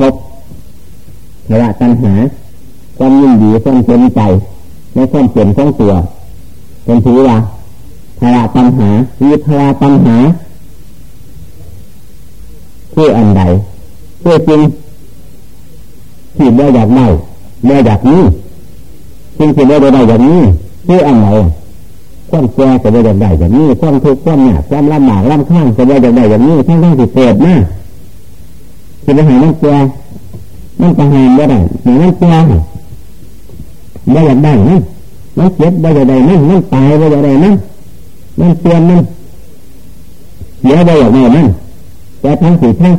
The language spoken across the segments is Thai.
ภพภาวะตัณหา ความยินดีความเต็มใจในความเปลี่ยนของตัวเป็นถือว่าภาวะตัณหาวิภาวะตัณหาคืออันใดคือจริงที่ไม่อยากได้ไม่อยากนี้จริงที่ไม่ได้อยากนี้คืออันไหนความแก่ก็ไม่อยากได้อย่างนี้ความทุกข์ความหนักความลำบากลำข้างก็ไม่อยากได้อย่างนี้ทั้งทั้งที่เกิดมา คือไปหามันแก่มันจะหามไม่ได้หามันแก่ไม่อยากได้นั่นมันเจ็บไม่อยากได้นั่นมันตายไม่อยากได้นั่นมันเปลี่ยนนั่นเดี๋ยวไม่อยากได้นั่นแต่ทั้งสี่ทั้ง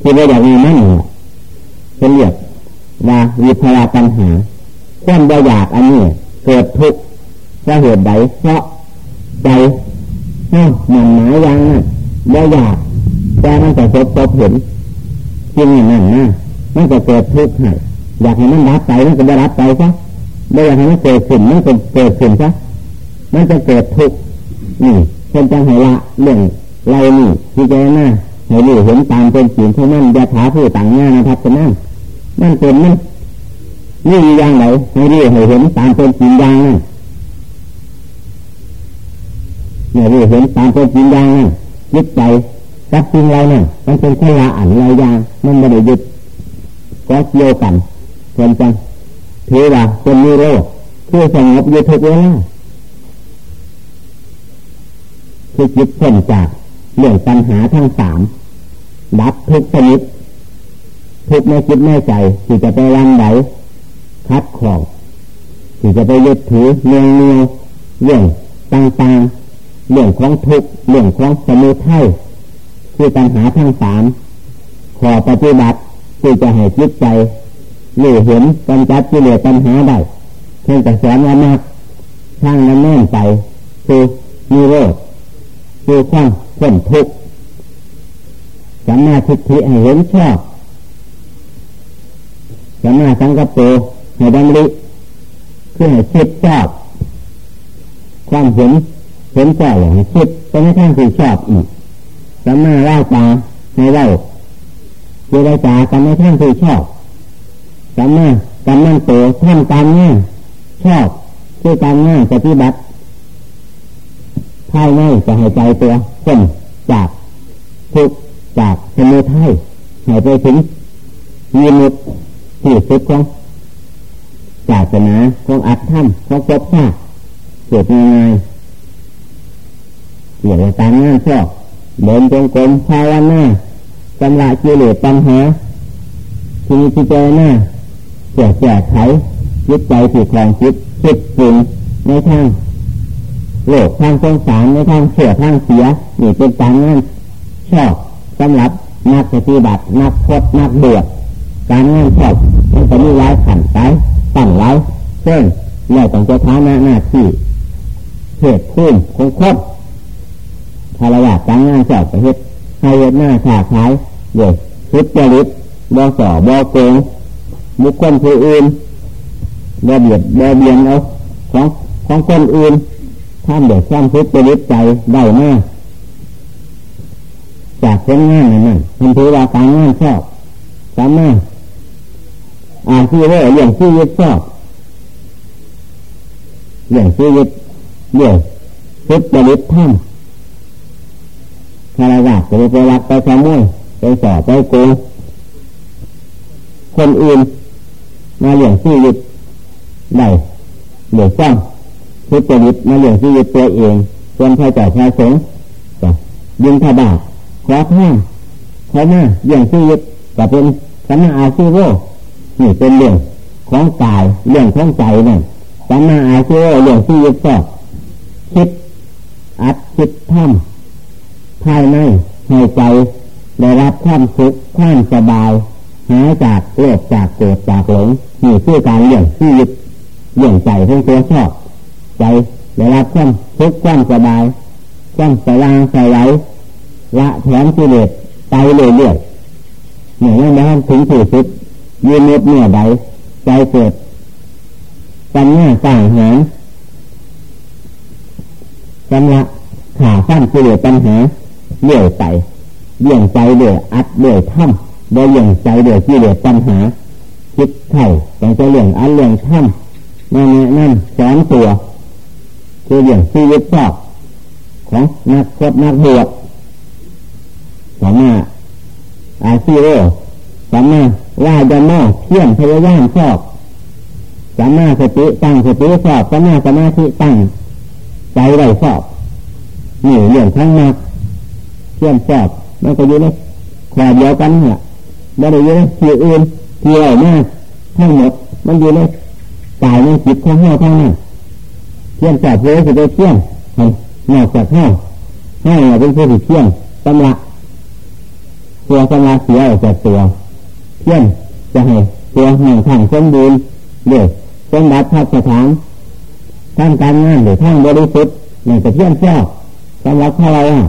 ที่ไม่อยากได้นั่นเป็นเรียกว่าวิภาวะปัญหาความไม่อยากอันนี้เกิดทุกข์เพราะเหตุใดเพราะใจเอ้าหมันหมายยังน่ะไม่อยากแต่มันจะพบพบเห็น จริงอย่างนั้นนะมันจะเกิดทุกข์ให้อยากให้มันรับไปมันก็ไม่รับไปซะไม่อยากให้มันเกิดขึ้นมันก็เกิดขึ้นซะมันจะเกิดทุกข์นี่เป็นจังหวะเรื่องไรนี่ที่เจน่าให้รู้เห็นตามเป็นสิ่งที่นั่นยาถาผู้ต่างงานะครับจะนั่นนั่นเป็นมันนี่อย่างไรให้รู้ให้เห็นตามเป็นจริงอย่างนั้นเนี่ยรู้เห็นตามเป็นจริงอย่างนั้นยึดใจ กับจริงเราเนี่ยมันเป็นขยะอันไรยางมันไม่ได้หยึดก็เกี่ยวกันเพื่อนจังถือว่าเป็นนิโรธคือสงบอยู่ทุกเวลาคือจิตพ้นจากเรื่องปัญหาทั้งสามดับทุกชนิดทุกในจิตในใจที่จะไปรังไหวคัดของที่จะไปยึดถือเนียงเนียวเรื่องต่างๆเรื่องของทุกเรื่องของสมุทัย คือปัญหาทั้งสามขอปฏิบัติที่จะให้จิตใจรู้เห็นกำจัดกิเลสปัญหาได้เพียงแต่สอนว่ามากช่างนั้นแน่นไปคือมีโรคคือความพ้นทุกข์สัมมาทิฏฐิให้เห็นชอบสัมมาสังกัปโปให้ดำริคือให้คิดชอบความเห็นเห็นชอบอย่างคิดไปในทางที่ชอบอีก สัมมาเล่าตาให้เล่าเจรจากันในทางที่ชอบสัมมาการนั่โตทำการง่ยชอบคือการง่ายปฏิบัติภายในจะหายใจตัวพ้นจากทุกจากสมุทัยหายไปถึงยีมุดที่สุดของศาสนาของอัตถรรมของจบชาเกิดง่ายเกี่ยวกับการงานชอบ เดินจงกรมภาวนาจำละกิเลสปัญหาที่มีที่เจอหน้าเสียแก้ไขยึดใจผิดของคิดคิดจริงในทางโลกทางสงสารในทางเสื่อทางเสียนี่เป็นการงานชอบสำหรับนักปฏิบัตินักพจนักเดือการงานชอบมันจะมีหลายขันไปตั้งหลายเช่นเราต้องจะท้าหน้าหน้าที่เหตุพุ่มคงครบ ภารยาการงานชอบประเทศให้เหตุหน้าขาดขายเด็กพุทธลิตบอสอบอโกงบุคคลผู้อื่นบอเบียดบอเบียนเอาของของคนอื่นท่านเดือดร้อนพุทธลิตใจได้แน่จากผลงานนั้นนั่นมันถือว่าการงานชอบสามารถอ่านชีพเรื่องชีวิตชอบเรื่องชีวิตเรื่องพุทธลิตท่าน คารวะจะไปรักไปขโมยไปสอบไปโกงคนอื่นมาเลี้ยงชีวิตได้เดือดร้อนพุทธลิตมาเลี้ยงชีวิตตัวเองส่วนใครจ่ายใครสงจะยิงทบาทขอท่าเขาหน้าเลี้ยงชีวิตก็เป็นสัมมาอาชีวะนี่เป็นเรื่องของกายเรื่องของใจนั่นสัมมาอาชีวะเรื่องชีวิตก็คิดอัดคิดทำ ภายในให้ใจได้รับความสุขความสบายหายจากโลภจากโกรธจากหลงนี่คือการเลี้ยงชีวิตเลี้ยงใจทั้งตัวชอบใจได้รับความสุขความสบายความสว่างสวายละแถมกิเลสไปเรื่อยๆเนี่ยแล้วถึงที่สุดยืนเมื่อเมื่อใดใจเกิดปัญญาต่างหางกำละขาสั้นกิเลสปัญหา เลื่อยไปเลี่ยงใจเลื่อยอัดเลื่อยถ้ำโดยอย่างใจเดือดที่เดือดปัญหา คิดไถ่แต่จะเรื่องอันเรื่องข้ามนั่นนั่นสอนตัวคืออย่างชีวิตชอบของนักพจนักบวชสามารถอาชีโรสามารถว่าจะนอเพี้ยนพยายามชอบสามารถสติตั้งสติสอบสามารถสมาธิตั้งใจไว้สอบนี่เรื่องทั้งมาก เพี้ยนสอบมันก็อยู่ในขวาเดียวกันเนี่ยไม่ได้อยู่ในที่อื่นที่ไหนมาทั้งหมดมันอยู่ในกายในจิตของเราทั้งนั้นเพี้ยนสอบเพื่อจะได้เพี้ยนนอกจากห้าห้าเป็นผู้ที่เพี้ยนตำละตัวสมาเสียออกจากตัวเพี้ยนจะให้ตัวหนึ่งทางสมบูรณ์เดี๋ยวสมบัติพัฒสถานทางการงานหรือทางบริสุทธิ์นี่จะเพี้ยนชอบสำหรับอะไรอะ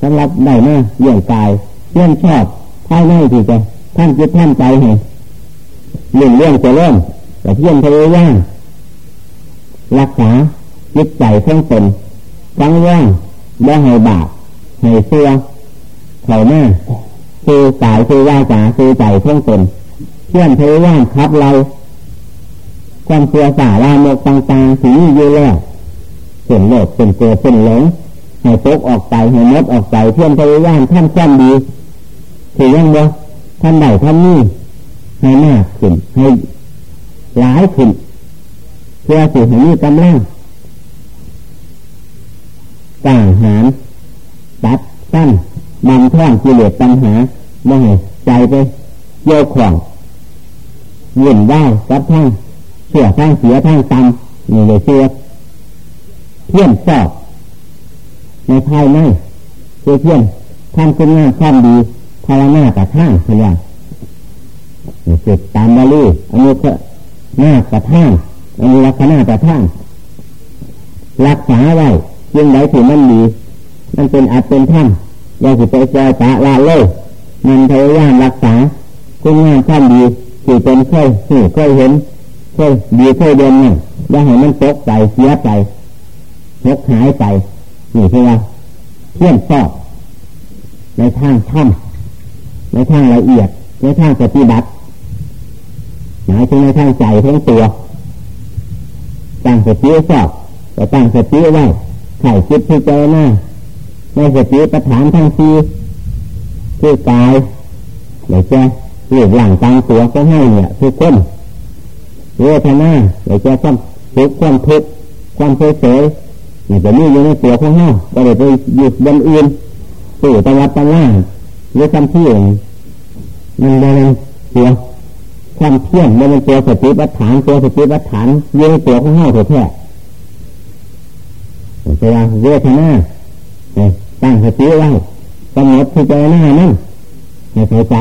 สำหรับได้มาเยี่ยงกายเพี้ยนชอบภายในที่จะท่านคิดท่านใจเห็นหนึ่งเรื่องจะเริ่มแต่เพี้ยนพยายามรักษาจิตใจทั้งตนทั้งว่างบ่ให้บาปให้เสื้อเขาหน้าคือกายคือว่าจาคือใจทั้งตนเพื่อนพยายามคับเราความเสื่อสาลามกต่างๆสีอยู่แล้วเส้นโลดเป็นเกลเป็นหลง ให้ตกออกไปให้มดออกไปเพื่อนพยายามท่านแจ่มดีถือยังบ่ท่านใดท่านนี้ให้มากขึ้นให้หลายขึ้นเพื่อสิให้มีกำลังต่างหารตัดสั้นมันท่องกิเลสปัญหาไม่ให้ใจไปโยกของเย็นได้กับทั้งเสื่อทั้งเสียทั้งตำนี่เลยเชื่อเพี้ยนสอบ ในภายในคือเพี้ยนทำคุณงามความดีภาวนากับท่างเพียงสุดตามบาลีอันนี้ก็หน้ากับท่างอันนี้ลักษณะกับท่างรักษาไว้ยิ่งใดถือมันดี มันเป็นอาจเป็นท่านอย่าสิไปเจตาละเลยมันพยายามรักษาคุณงามความดีที่เป็นเคยหูเคยเห็นเคยดีเคยเดินนี่อย่าให้มันตกใจเสียใจหกหายไป นี่คือว่าเพี้ยนชอบในทางถ้ำในทางละเอียด ในทางปฏิบัติหมายถึงในทางใจทั้งตัวตั้งสติชอบแต่ตั้งสติไว้ไข่คิดที่เจอหน้าในสติปัฏฐานทั้งสี่คือกายเดี๋ยวจะหลีกหลังตางตัวก็ให้เนี่ยทุกคนเวทนาเดี๋ยวจะความทุกข์ความทุกข์ความเฉยเฉย นี่ยจะมีอยู่ในตัวของเราก็เลยไปหยุดบนอื่นตู่ตะวัดตะล่าหรือคำที่มันเป็นตัวความเที่ยงมันเป็นตัวสติปัฏฐานตัวสติปัฏฐานอยู่ในตัวของเราแท้ๆแต่เวทนาตั้งสติไว้กำหนดที่ใจหน้านั่นให้ใส่ใจ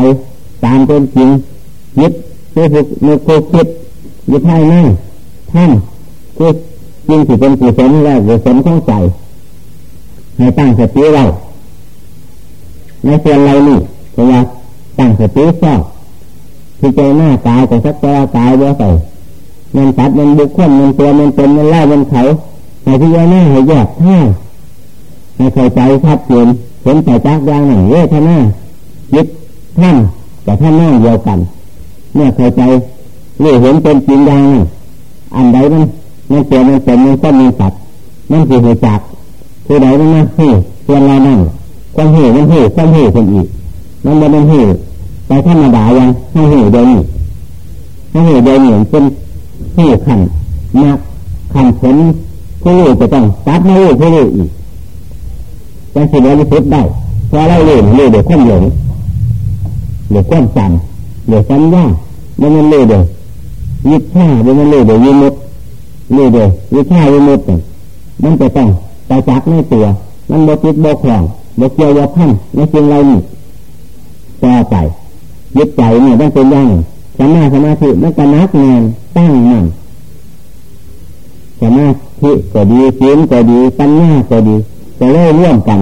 ตามเป็นจริงยึดคือฝึกมือโคคิดยึดให้นั่นท่านคือ จริงที่เป็นกุศลแล้วกุศลของใจให้ตั้งสติไว้ในส่วนเรานี่พยายามตั้งสติชอบที่ใจหน้ากายกับสักตัวกายว่าใส่มันตัดมันบุคคลมันตัวมันเป็นมันเล่ามันเขาให้ที่ใจหน้าให้แยกท่าให้เข้าใจชัดเจนเห็นใจจักอย่างหนึ่งเวทนายึดท่านแต่ท่านนั่งเดียวกัน เมื่อเข้าใจเรู้เห็นเป็นจริงอย่างนั้นอันใดมัน มันเกิดมันเป็นมันก็มีสัตว์มันคือหัวจักคือใดมันนะหูส่วนเรานั่งความหูมันหูความหูคนอีกมันไม่เป็นหูไปธรรมดายังให้หูเดินให้หูเดินเหมือนเป็นหูขันนักขันผลผู้รู้จะต้องตัดไม่รู้ผู้รู้อีกจะสิบริสุทธิ์ได้พอเราเรียนเรียนเดี๋ยวข้ามหลงเดี๋ยวข้ามจำเดี๋ยวสัญญาไม่มันเรียนเดี๋ยวยึดช่าไม่มันเรียนเดี๋ยวยึดมุด นเดียวยึดช่ายึดมุดมันจะต้องไปจักในตัว มันบจิตบกคลองบกเกี่ยวกับท่านในสิ่งไรนี่ต่อไปยึดใจเนี่ยต้องเป็นยังสมาสมาธิมันก็นักงานตั้งมั่นสมาธิก็ดีศีลก็ดีปัญญาก็ดีจะเล่ร่วมกัน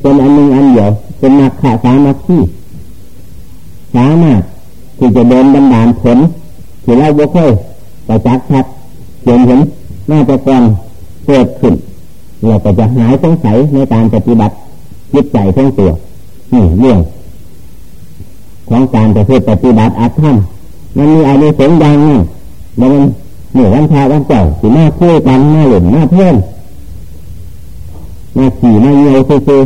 เป็นอันหนึ่งอันเดียวเป็นนักขาสามัคคีสามารถที่จะเดินบันดาลผลที่เราบุเคยประจักษ์ชัด เห็นเห็นน่าจะกองเกิดขึ้นเราก็จะหายสงสัยในการปฏิบัติจิตใจทั้งตัวนี่เรื่องของการปฏิบัติอัธรรมมันมีอะไรเสริมดังนี่มันเหนือวันชาวันเจ้าสีหน้าคู่กันหน้าหลุมหน้าเพื่อนมาขี่มาเยี่ยวซื้อ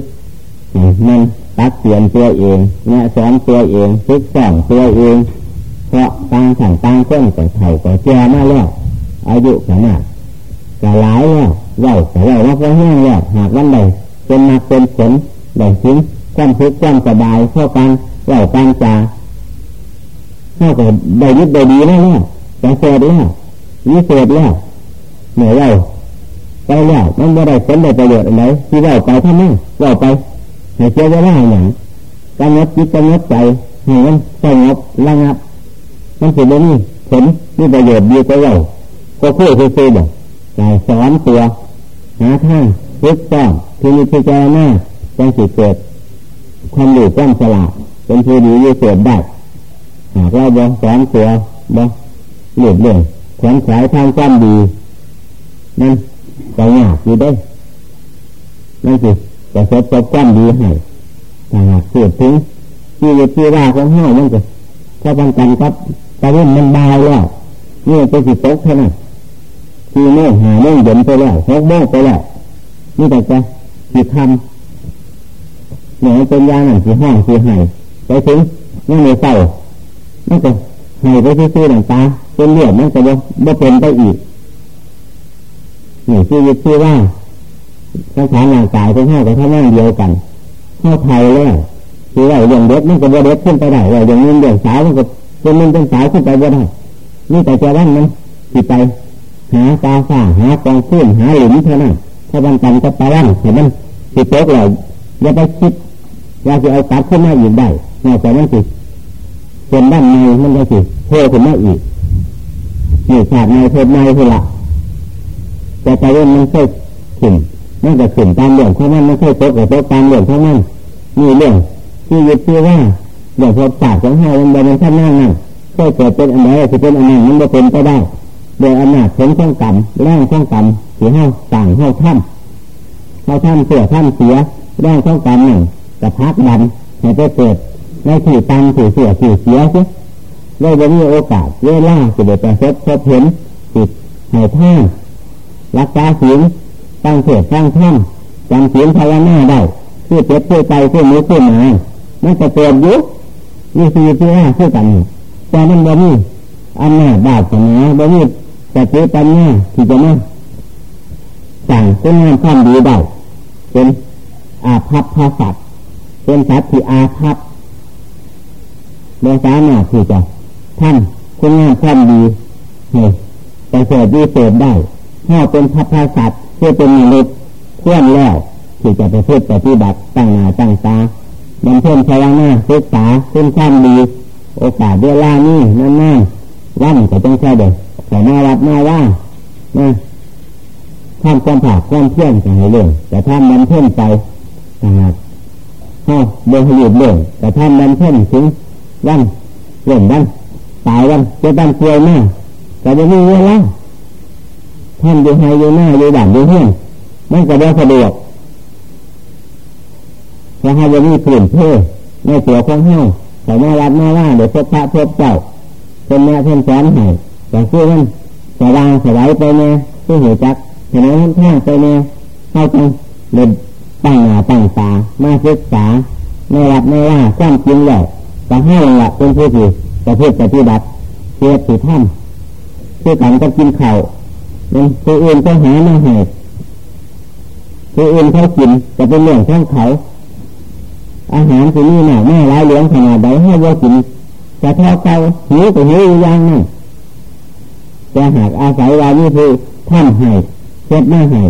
มันตักเตียนตัวเองเนี่ยสอนตัวเองฝึกสอนตัวเองเพราะต่างสั่งต่างเส้นแต่เถ่าแต่แก่มาแล้ว อายุขนาดจะหลายแล้วเล่าแต่เล่าว่าพอแห้งแล้วหากวันใดเป็นมาเป็นผลได้ถึงความทุกข์ความสบายเข้ากันเล่ากันจาเข้ากับได้ยึดได้ดีแล้วเนี่ยจะเสร็จแล้วยิ่เสร็จแล้วเหนื่อยแล้วไปแล้วมันไม่ได้ผลได้ประโยชน์อะไรที่เล่าไปท่านนั่งเล่าไปให้เจ้าว่าอย่างกำหนดจิตกำหนดใจให้มันสงบระงับมันสิบ่มีผลมีประโยชน์ดีกว่าเรา ก็คุยคุยบอกใจสอนตัวหาทางรึกต้องที่มีพิจารณาจังสิเกิดความหลุดความฉลาดเป็นผู้ดียิ่เกิดได้หากเราบ่สอนตัวบ่หลุดเลยขวนขวายทางความดีนั่นก็ยากอยู่ได้นั่นสิจะสดจบความดีให้ถ้าหากพูดถึงที่ที่ว่าของห้ามันจะถ้ากันกันครับตะวันมันเบาแล้วนี่จะสิตกแค่นั้น ที่โม่หาโม่เย็นไปแล้วหกโม่ไปแล้วนี่แต่จะสิทำเนี่ยเป็นยาหนังสีห้องสีหายไปถึงนี่ในเศร้ามันจะหายไปซื่อหนังตาเป็นเลือดมันจะบ่บ่เป็นไปอีกนี่ชีวิตที่ว่าสังขารร่างกายเป็นห้ากับท่านั่งเดียวกันเข้าไทยแล้วคือว่าอย่างเด็กมันก็บ่เด็กขึ้นไปได้ว่าอย่างนี้อย่างสาวมันก็เป็นมันเป็นสาวขึ้นไปบ่ได้นี่แต่จะวันมันสิดไป หาตาฝ้าหากองขึ้นหาหลุมเท่านั้นถ้าวันจันก็ปวันเห็นมันสิโต๊ะเราอย่าไปคิดว่าจะเอาตัดขึ้นมาอีกได้นอกจากนั้นสิเป็นด้านในมันก็สิเพิ่มขึ้นมาอีกนี่ขาดในเพิ่มในคือละแต่ไปว่ามันเคยขึ้นมันก็ขึ้นตามเรื่องของมันไม่เคยโต๊ะกับโต๊ะตามเรื่องของมันมีเรื่องที่ยึดที่ว่าเดี๋ยวพอปากของเรามันเป็นท่านนั่งนั่งก็เกิดเป็นอันใดจะเป็นอันนั้นมันจะเป็นก็ได้ โดยอำนาจผลข้องกรรมแรงข้องกรรมที่ห้าต่างห้าท่านห้าท่านเสียท่านเสียแรงข้องกรรมหนึ่งกระพักดันให้ไปเกิดในที่ตันที่เสียที่เสียใช่ได้จะมีโอกาสเวลาจะได้ประสบพบเห็นจิตให้ท่านรักษาศีลตั้งเสียตั้งท่านจำศีลภาวนาได้พื่อเจ็บเพื่อใจเพื่อมือเพื่อมามันจะเตือนยุคนี่คือที่ห้าเพื่อกันแต่มันบ่มีอันหน้าบาดสนาบ่มี แต่เจปัญญาที่จะมาสั่งเป็นงานความดีได้เป็นอาภัพภาสัตเป็นสัตว์ที่อาภัพโดยสามารถที่จะท่านคุณงานความดีให้แต่เสดดีเสดได้ถ้าเป็นพัพภาสัตเพื่อเป็นมนุษย์เพื่อนแล้วที่จะไปพูดปฏิบัติตั้งหน้าตั้งตาบำเพ็ญภาวนาศึกษาขึ้นความดี โอกาสเวลานี้นั่นน่วันก็ต้องใช่เด็ก แต่มาวัดมาว่านะทำความผาดความเพี้ยรกันให้เรื่องแต่ทำมันเพ่นไปนะครับฮะเดินหยุดเรื่องแต่ทำมันเพ่นถึงวันเรื่องวันตายวันจะบันเกลียวหน้าแต่จะมีเวลาท่านอยู่ไฮอยู่หน้าอยู่ด่านอยู่เฮี้ยนมันก็ได้สะดวกพระให้ยังมีผื่นเพื่อในตัวของเฮาแต่มารับมาว่าเดี๋ยวพบพระพบเจ้าเป็นแม่เพื่อนสอนให้ แต่คือมันสว่างสวายไปแน่คือหัวจักเห็นไหมท่านข้างไปแน่เข้าจังเดินตั้งหน้าตั้งตามาศึกษาไม่รับไม่ว่าความจริงแล้วแต่ให้ละเป็นผู้ที่จะพูดปฏิบัติเพื่อสิท่านคือกันก็กินเข่าคืออื่นก็หาไม่เหตุคืออื่นเขากินจะเป็นเรื่องของเขา อาหารที่นี่หน่าแม่ร้ายเลี้ยงขนาดใดให้ว่ากินจะเท่าเก่าหิวก็หิวอย่างนั้น จะหากอาศัยวานี่คือท่านให้เช็ดหน้าให้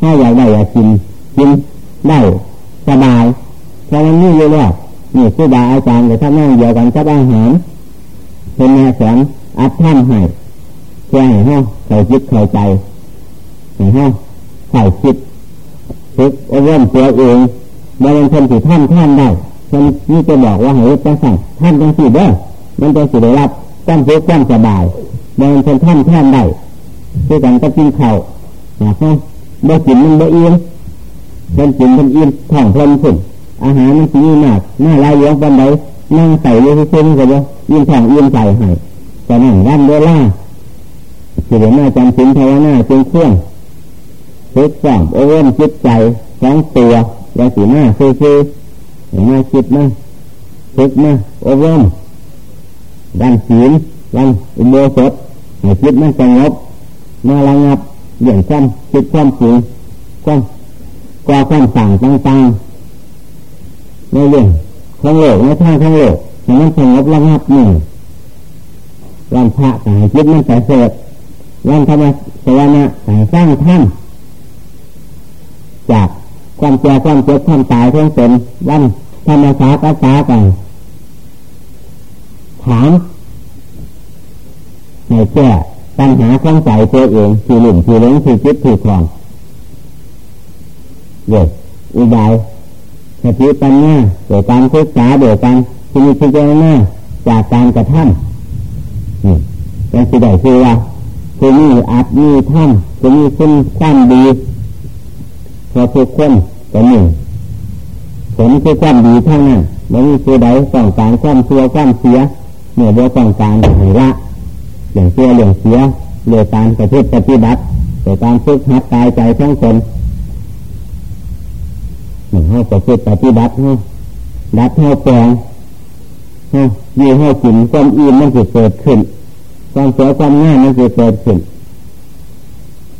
ถ้าอยากได้อยากกินกินได้สบายเพราะมันนี่เยอะแล้วนี่คือบาอาจารย์กับท่านนั่งเดียวกันกับอาหารเป็นแม่สอนอัดท่านให้เพื่อให้ห้องเขาคิดเข้าใจให้ห้องเขาคิดฝึกอบรมตัวเองบางคนสิท่านท่านได้คนนี่จะบอกว่าให้จังสั่งท่านจังสิเด้อมันจะสิได้รับก้ามเพื่อก้ามสบาย บางคนท่านท่านได้คือกันก็กินข้าวนะครับบ่กินมันบ่อิ่มเป็นกินเป็นอิ่มท้องเพลินขึ้นอาหารมันสีมากหน้าลายเยอนบันไดนั่งใส่เยืดซึ้งก็บ่ยิ่งแข็งยิ่งใส่ให้แต่นั่งร่ำเวลาสิเดมาจำสินภาวนาจึงเครื่องฝึกซ้อมโอเว่นจิตใจสองตัวแลาสีหน้าคือคือมาคิดมาฝึกมาโอเว่นดันศีลดันอุโบสถ ให้คิดมันสงบมาระงับเยี่ยงความคิดความจริงความกว่าความสั่งต่างๆในเรื่องของโลกในทางของโลกให้มันสงบระงับหนึ่งวันพระแต่ให้คิดมันแต่เสดวันธรรมสวนะแต่สร้างท่านจากความเจ็บความเจ็บความตายทั้งเป็นวันธรรมศาสตร์ศากันถาม ให้แก้ปัญหาข้องใจตัวเองที่หลุ่มที่เล้งที่คิดที่คลองเด็กอุบายสติปัญญาโดยการศึกษาโดยการที่มีพิจารณาจากการกระทำนี่เป็นสิ่งใดคือว่าคือมีอัดมีท่านคือมีคุณความดีพอทุกคนก็หนึ่งผลคือความดีเท่านั้นไม่มีคือใดต้องการความเชื่อความเสียเมื่อเราต้องการให้ละ อย่างเชื่ออย่างเสียเรื่องการปฏิบัติปฏิบัติเรื่องการฝึกหัดกายใจทั้งตนหมือนให้ประพฤติปฏิบัติให้ดัดให้แปลงให้ยืให้กินความอิ่มมันจะเกิดขึ้นความเสียความง่ายมันจะเกิดขึ้น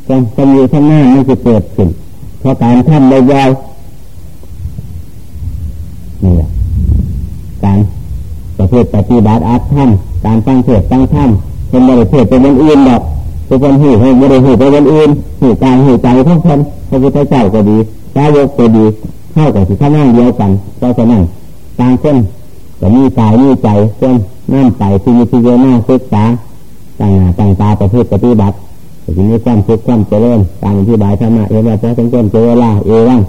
ความความอยู่ข้างหน้ามันจะเกิดขึ้นเพราะการทำได้ยาวนี่แหละการประพฤติปฏิบัติอาร์ทำการตั้งเทศตั้งธรรม เป็นบริเทศเป็นวันอื่นแบบเป็นคนหูให้บริเทศเป็นวันอื่นหูกายหูใจทั้งคนพระพุทธเจ้าก็ดีพระโยกก็ดีเท่ากับที่ข้านั่งเดียวกันเพราะฉะนั้นต่างคนก็มีกายมีใจเพื่นนั่นไปที่มีที่เยอะมากศึกษาต่างหน้าต่างตาประพฤติปฏิบัติทีนี้ความทุกข์ความเจริญการอธิบายธรรมะเอวัชชะเป็นต้นเจริญลาเอวัง